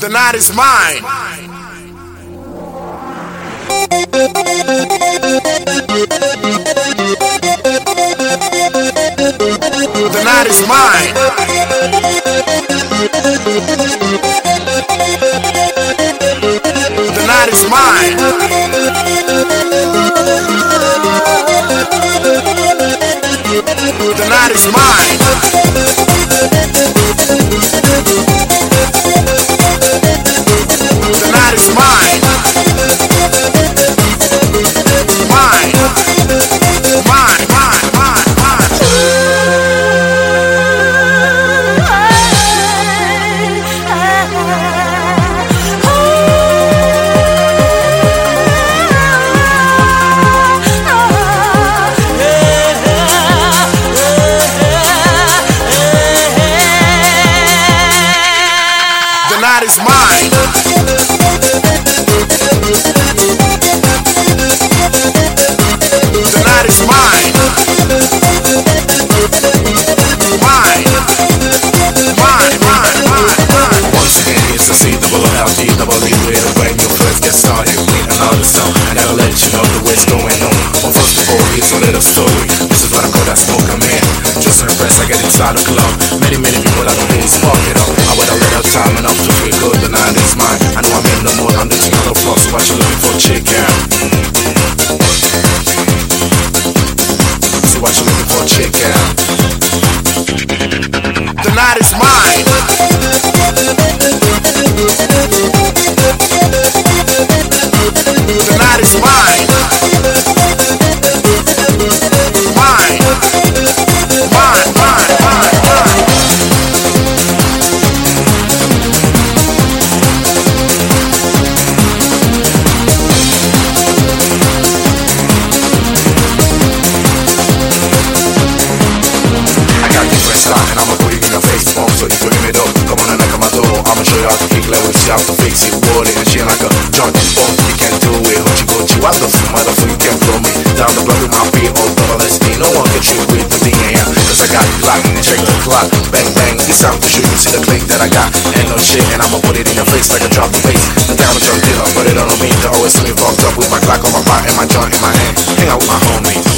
The night is mine. The night is mine. The night is mine. The night is mine. clock. Bang bang, it's time to shoot. You see the click that I got, ain't no shit, and I'ma put it in your face like a drop of bass. The damage on dealer, put it on me. to always see me fucked up with my clock on my back and my joint in my hand. Hang out with my homies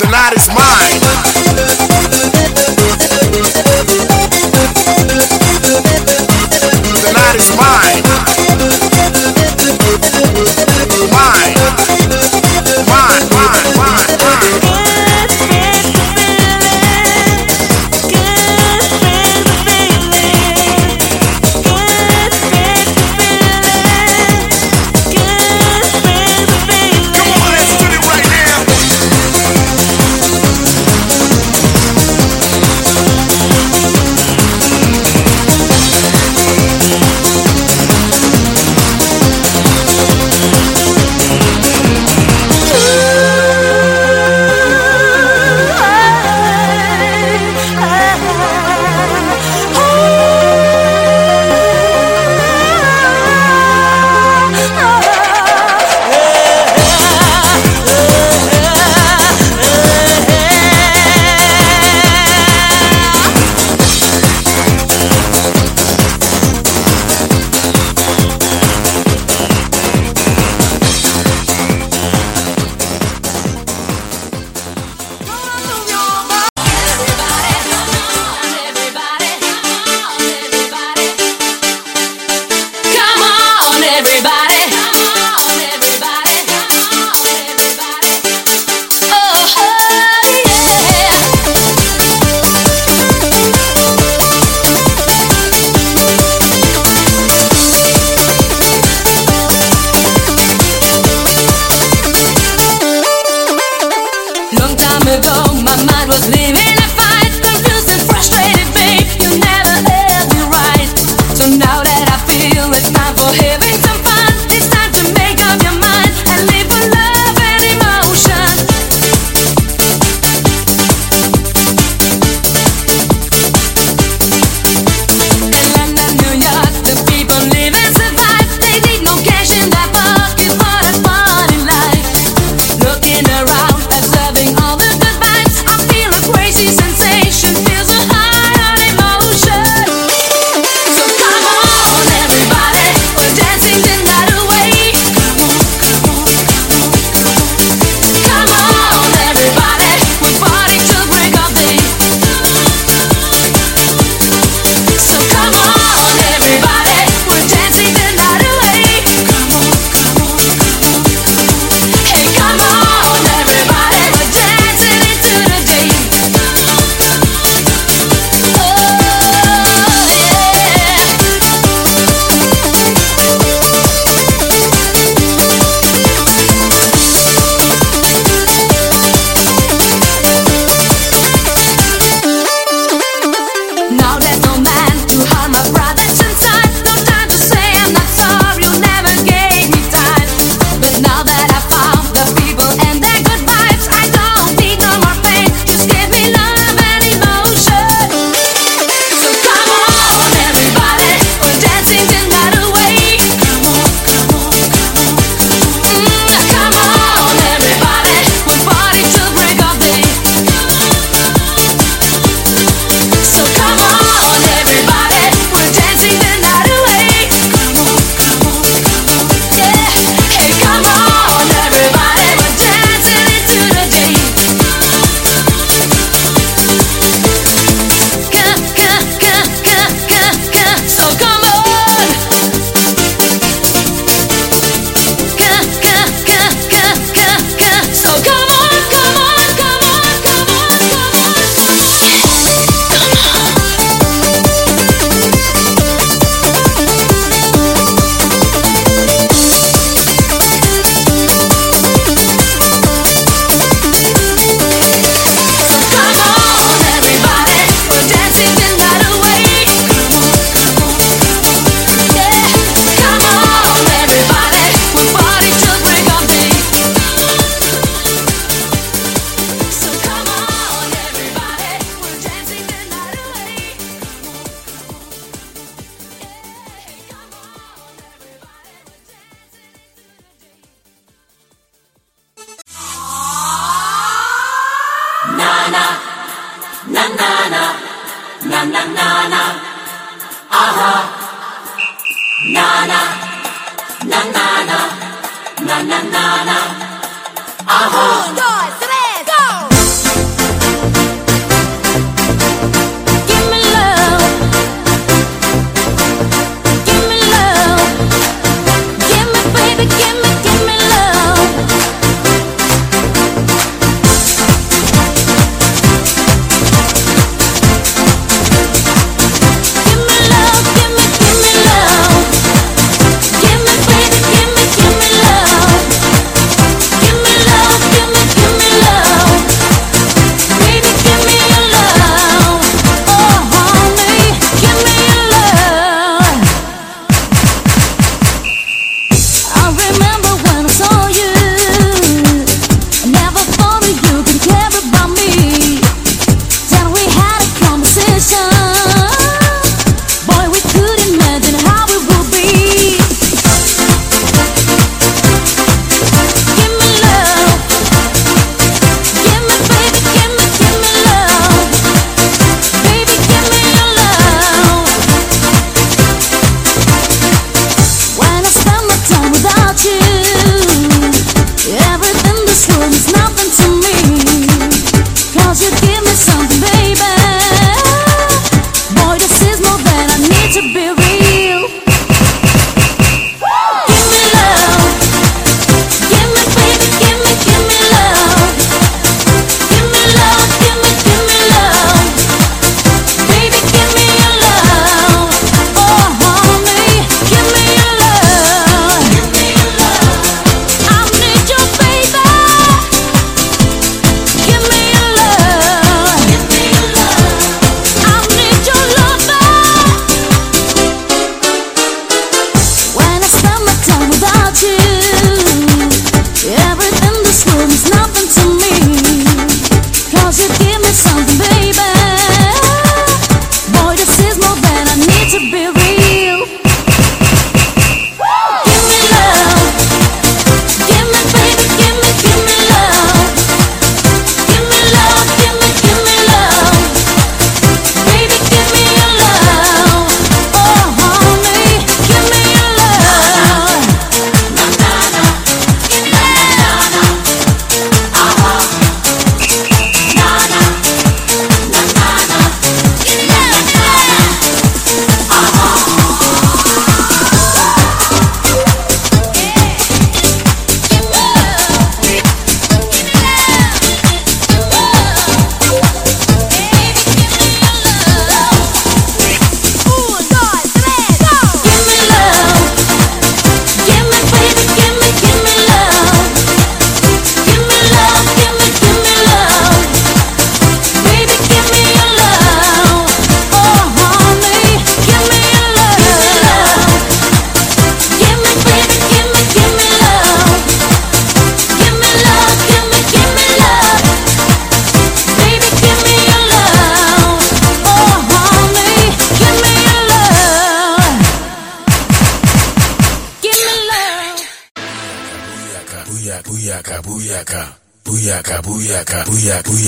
The night is mine.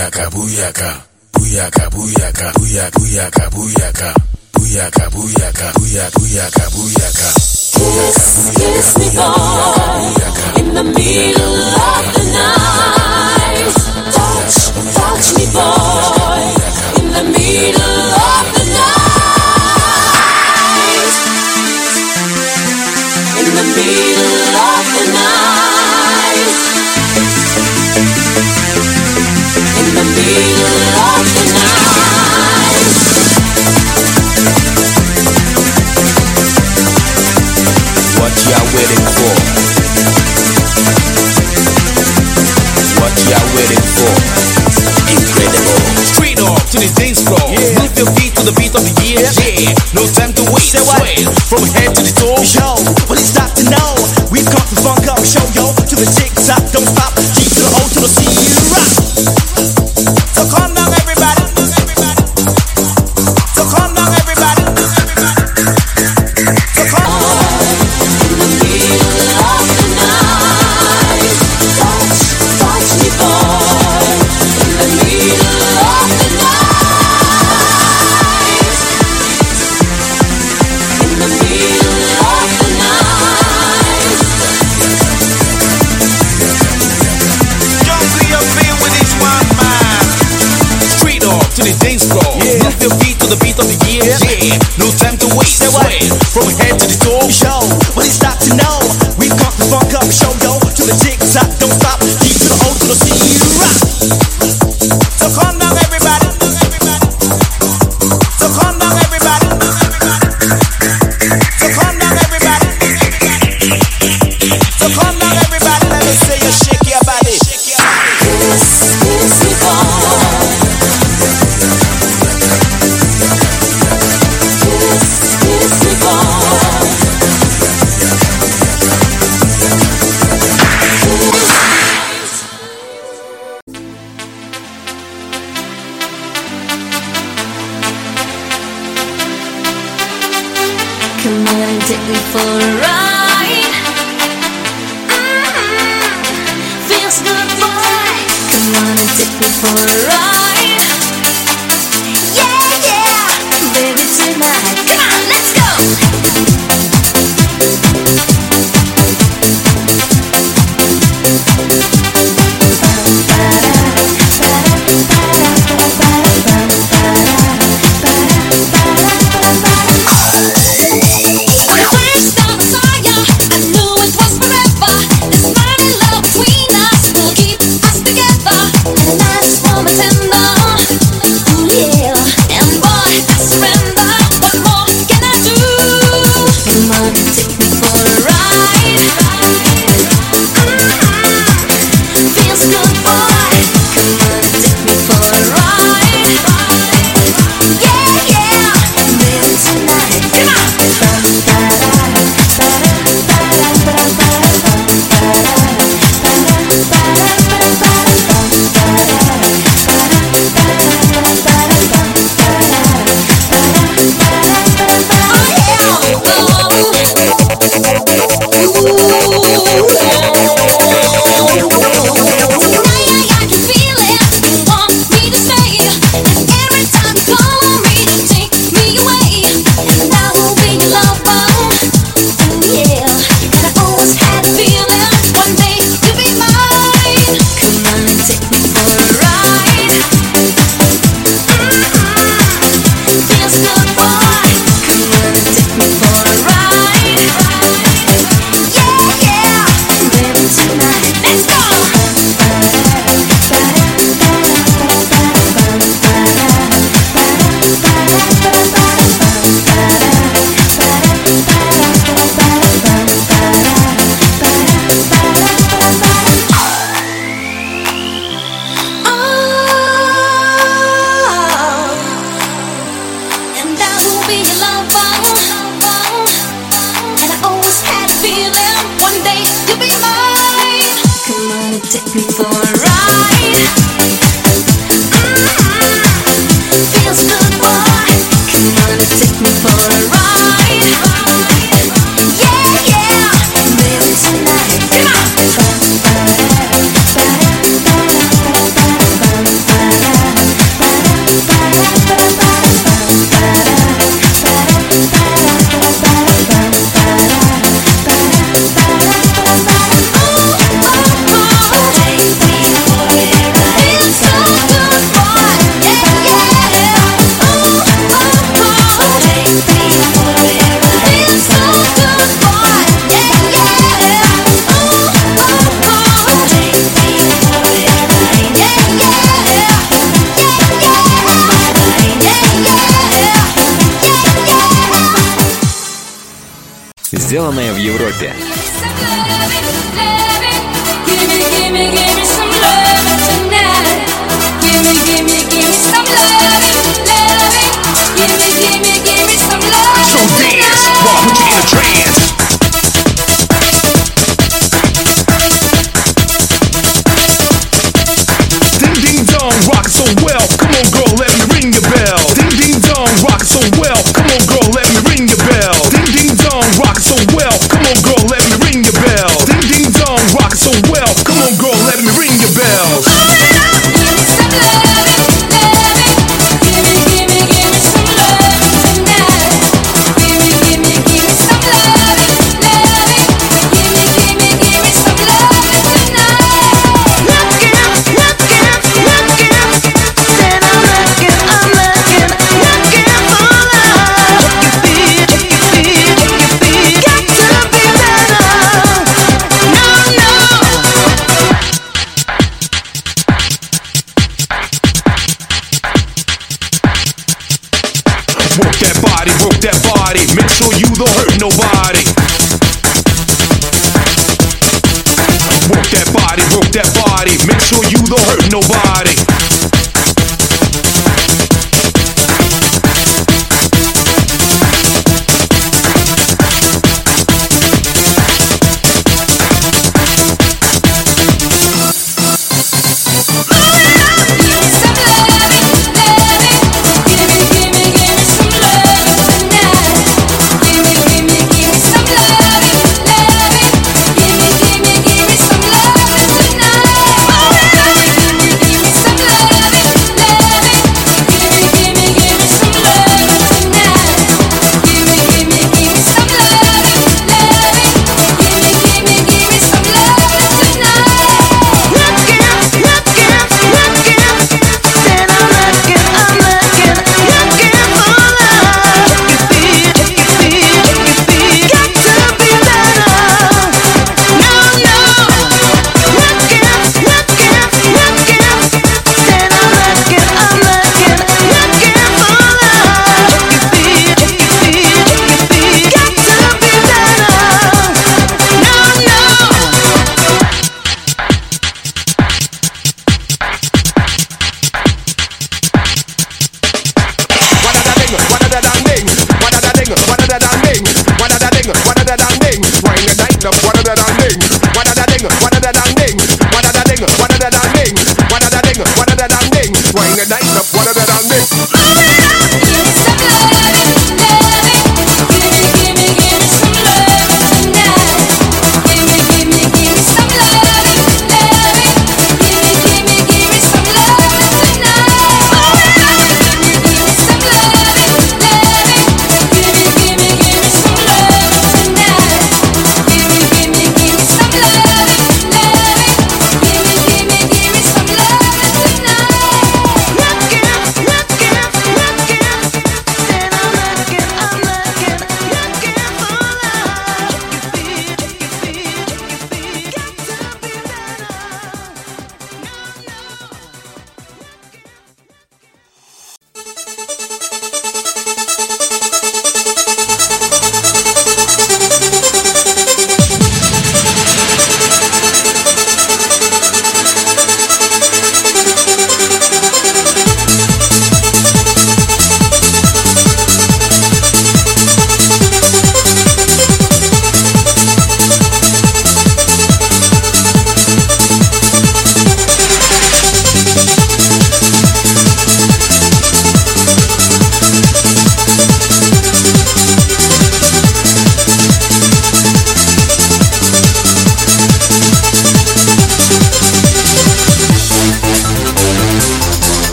Booyaka, booyaka, Yeah, no time to waste. Sway from head to the toe.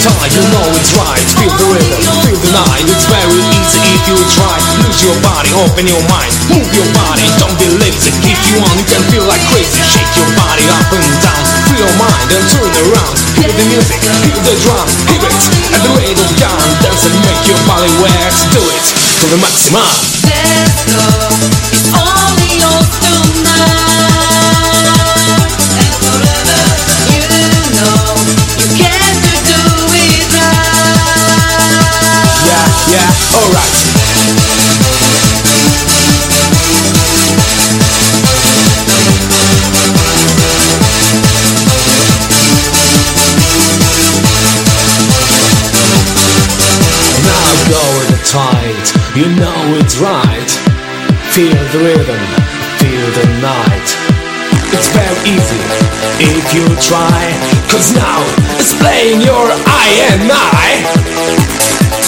Time, you know it's right. Feel the rhythm, feel the night. It's very easy if you try. Lose your body, open your mind. Move your body, don't be lazy. If you want, you can feel like crazy. Shake your body up and down. Free your mind and turn around. Hear the music, hear the drum Hear it. At the rate of gun Dance and make your body wet. Do it to the maximum. Dance floor is only yours tonight you know it's right. Feel the rhythm, feel the night. It's very easy if you cause now it's playing your I and I.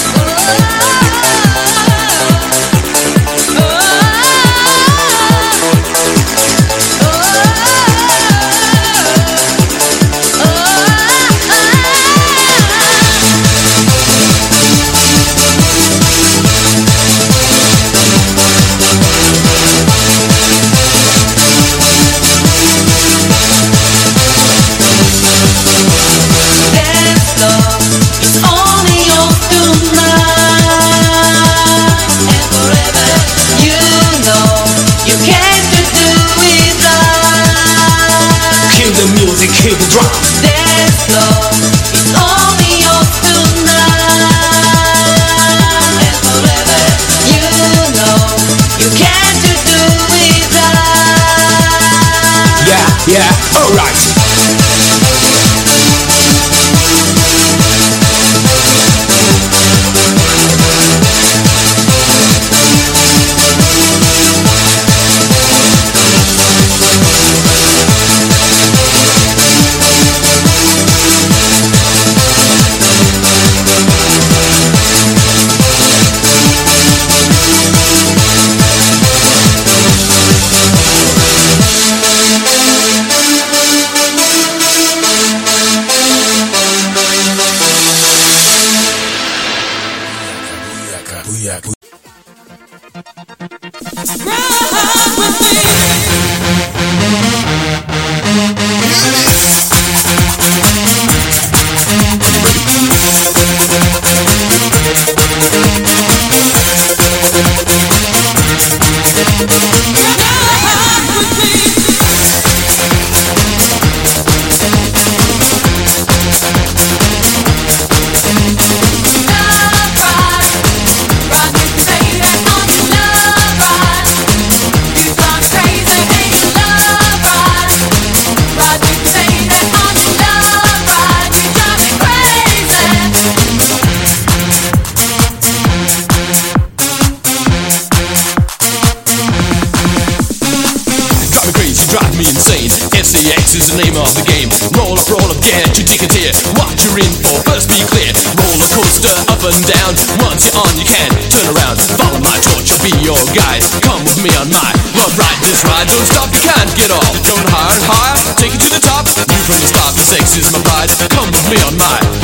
get your ticket here. What you're in for, first be clear. Roller coaster up and down. Once you're on, you can't turn around. Follow my torch, I'll be your guide. Come with me on my love ride. This ride don't stop, you can't get off. You're going higher and higher, take it to the top. You from the start, sex is my pride. Come with me on my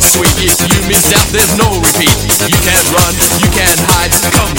sweet. You missed out, there's no repeat. You can't run, you can't hide. Come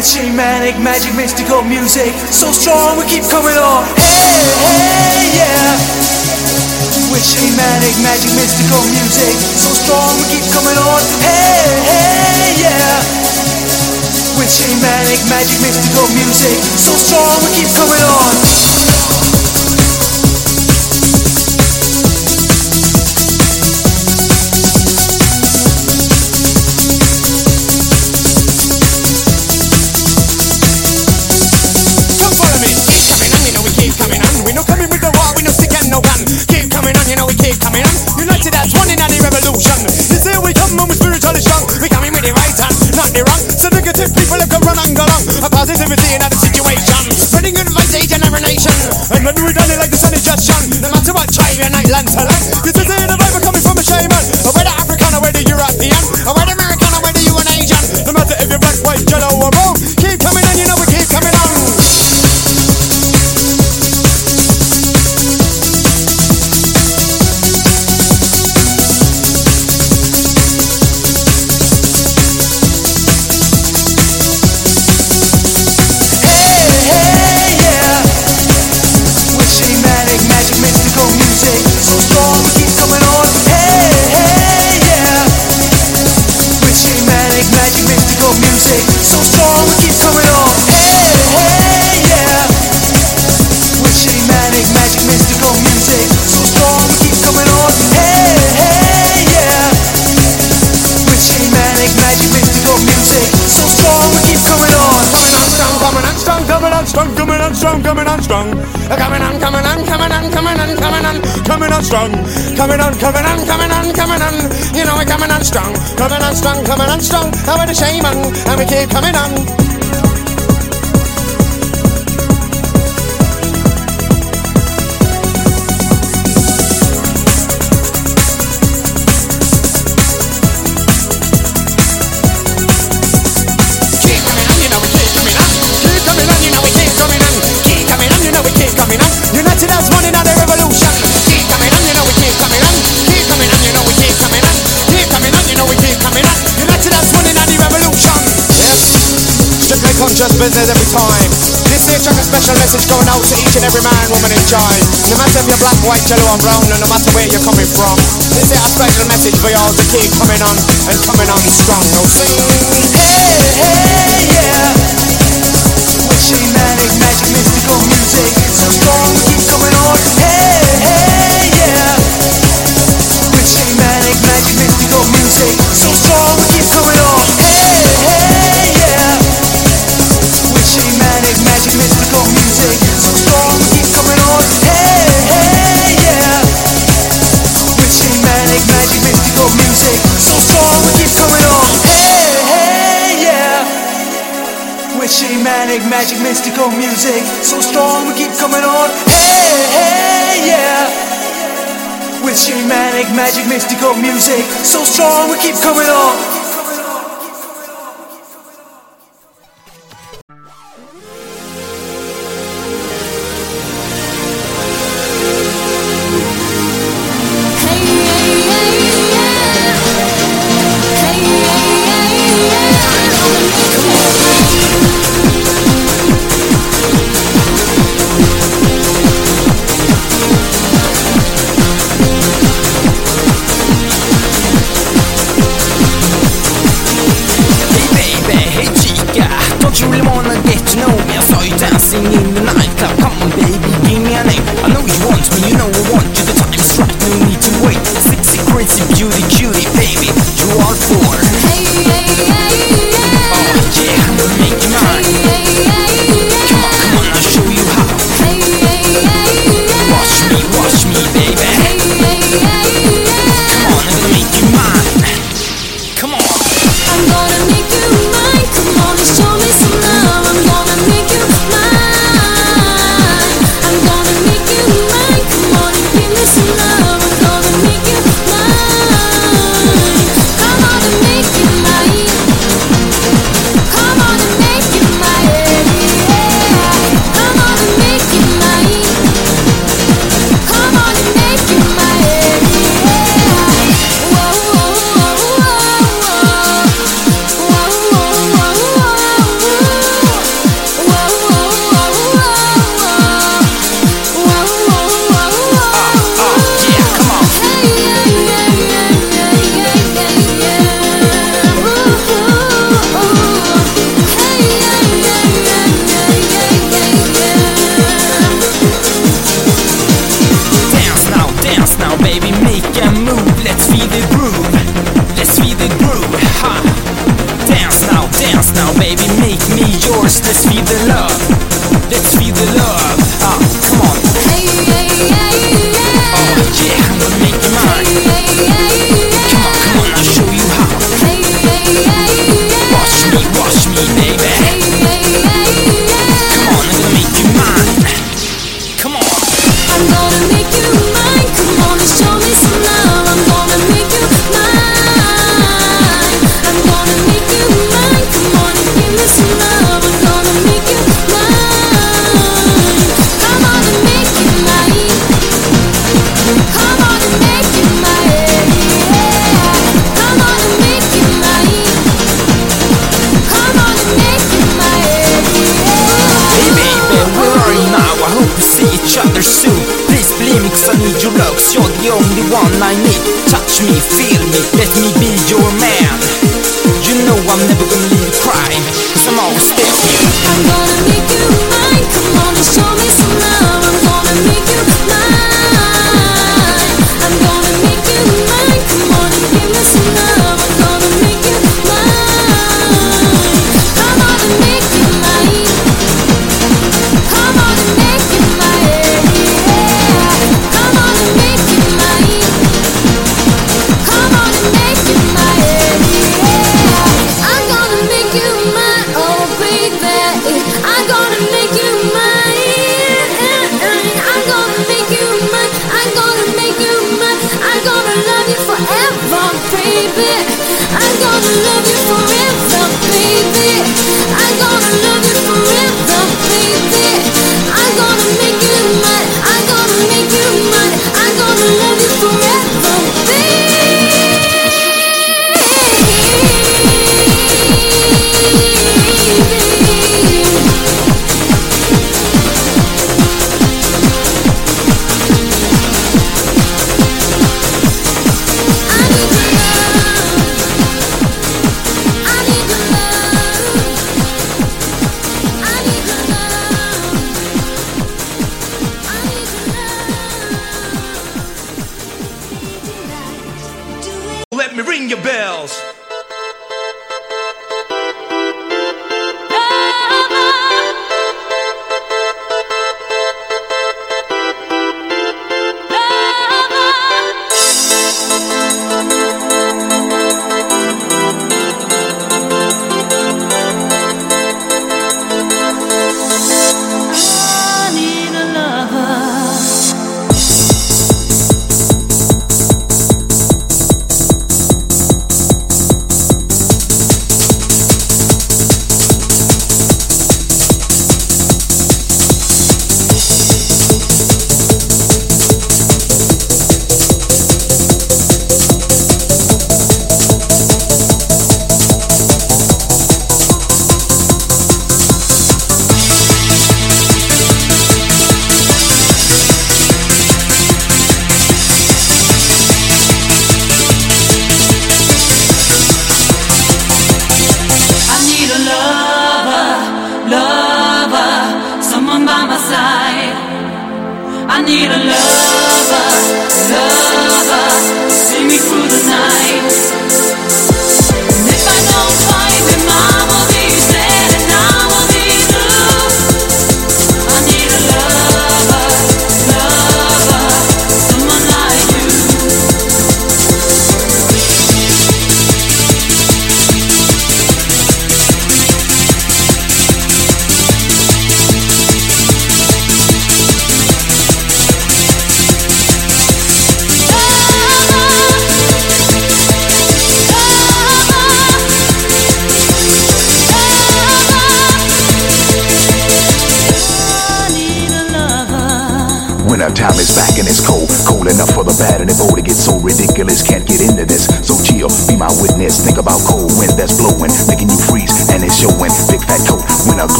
With shamanic, magic, mystical music. So strong we keep coming on. Hey, hey, yeah. With shamanic, magic, mystical music. So strong we keep coming on. Hey, hey, yeah. With shamanic, magic, mystical music. So strong we keep coming on So negative people have come run and go long. A positivity in other situation. Spreading good advice each and every nation. And when we done it like the sun is just shone. No matter what tribe island to land. This is the vibe coming from a shaman. Or whether African or whether European. Or whether American or whether you an. No matter if you're black, white, yellow on strong, coming on strong, coming on, coming on, coming on, coming on, coming on, coming on strong, coming on, coming on, coming on, coming on. You know we're coming on strong, coming on strong, coming on strong. How we're the shaman, and we keep coming on. Conscious business every time. This here track a special message going out to each and every man, woman, and child. No matter if you're black, white, yellow, or brown, and no matter where you're coming from. This here a special message for y'all to keep coming on and coming on strong. Now sing. Hey, hey, yeah. With shamanic, magic, mystical music, so strong we keep coming on. Hey, hey, yeah. With shamanic, magic, mystical music, so strong we keep coming on. Hey, magic, mystical music, so strong we keep coming on. Hey, hey, yeah. With shamanic, magic, mystical music, so strong we keep coming on.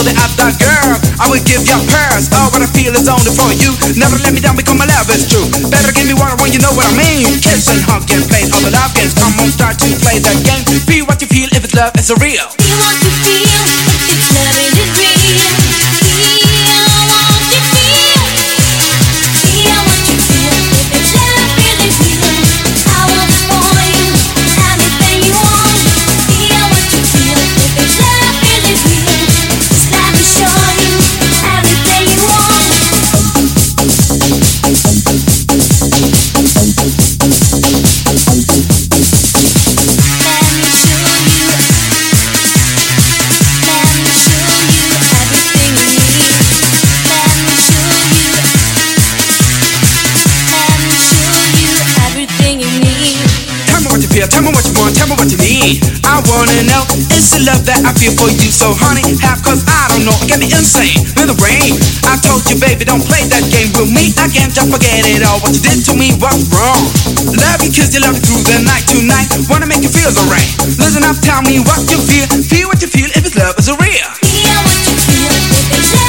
I'm kicking all the girl. I will give you purse. Oh, what I feel is only for you. Never let me down because my love is true. Better give me water when you know what I mean. Kiss and hug and play all the love games. Come on, start to play that game. Feel what you feel if it's love, it's a real. Feel what you feel, it's love, it is real. Wanna know, is the love that I feel for you so honey? Half cause I don't know, got me insane. In the rain, I told you baby, don't play that game with me again, just forget it all. What you did to me was wrong. Love you cause you love me through the night tonight. Wanna make you feel the rain. Listen up, tell me what you feel. Feel what you feel if it's love is real. Feel what you feel, if it's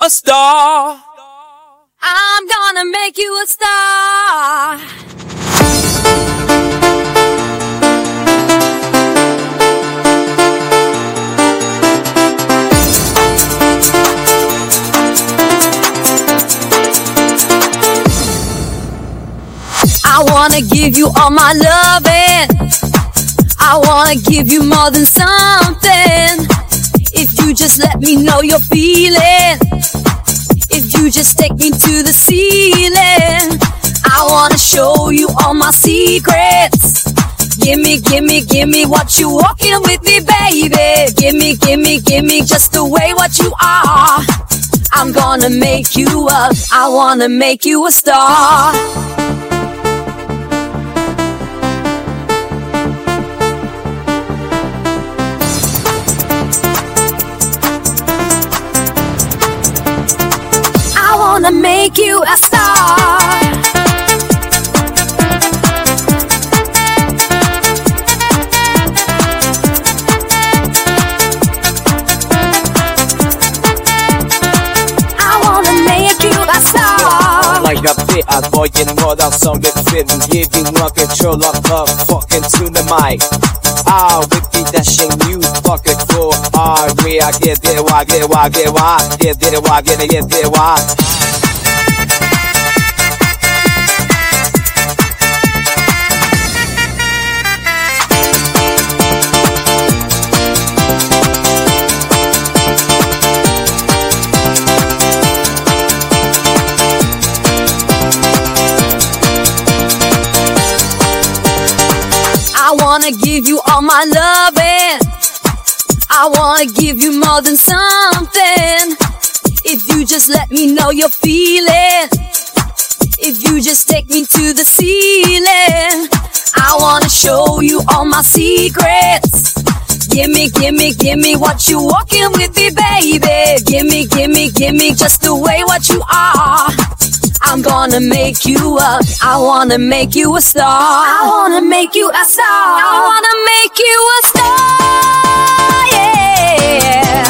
a star. I'm gonna make you a star. I wanna give you all my loving. I wanna give you more than something. If you just let me know you're feeling. You just take me to the ceiling, I wanna show you all my secrets. Gimme, gimme, gimme what you walking with me, baby. Gimme, gimme, gimme just the way what you are. I'm gonna make you up. I wanna make you a star. Make you a star. Like a bit, boy in what I'm song get fit giving rock control of love fucking to the mic. Ah, with the dashing you fucking for ah, we I get it, why get it, why get it, why get it, why get it, get it, why. Wanna give you all my loving. I wanna give you more than something. If you just let me know you're feeling. If you just take me to the ceiling. I wanna show you all my secrets. Gimme, gimme, gimme what you walking with me, baby. Gimme, gimme, gimme just the way what you are. I'm gonna make you up. I wanna make you a star. I wanna make you a star. I wanna make you a star. Yeah.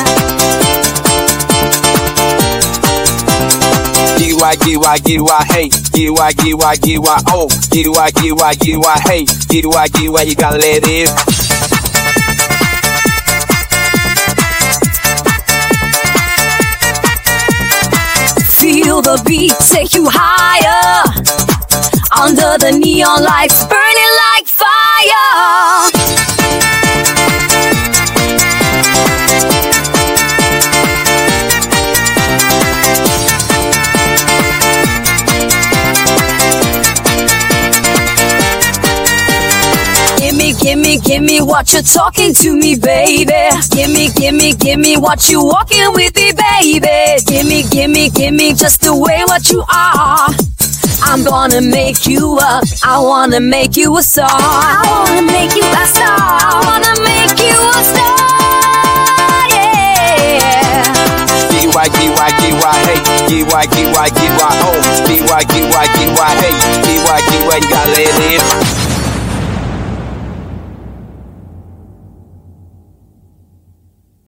Giwa, giwa, giwa, hey. Giwa, giwa, giwa, oh. Giwa, giwa, giwa, hey. Giwa, giwa, you gotta let it. Feel the beat take you higher. Under the neon lights burning like fire. Gimme, gimme, gimme what you're talking to me, baby. Gimme, gimme, gimme what you walking with me, baby. Gimme, gimme, gimme just the way what you are. I'm gonna make you up. I wanna make you a star. I wanna make you a star. I wanna make you a star. Yeah. Giwa, giwa, giwa, hey. Giwa, giwa, giwa, oh. Giwa, giwa, giwa, hey.